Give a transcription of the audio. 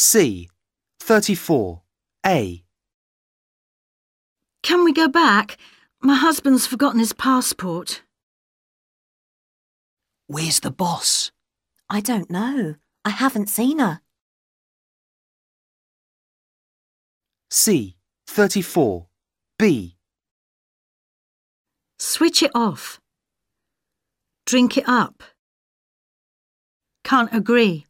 C. 34. A. Can we go back? My husband's forgotten his passport. Where's the boss? I don't know. I haven't seen her. C. 34. B. Switch it off. Drink it up. Can't agree.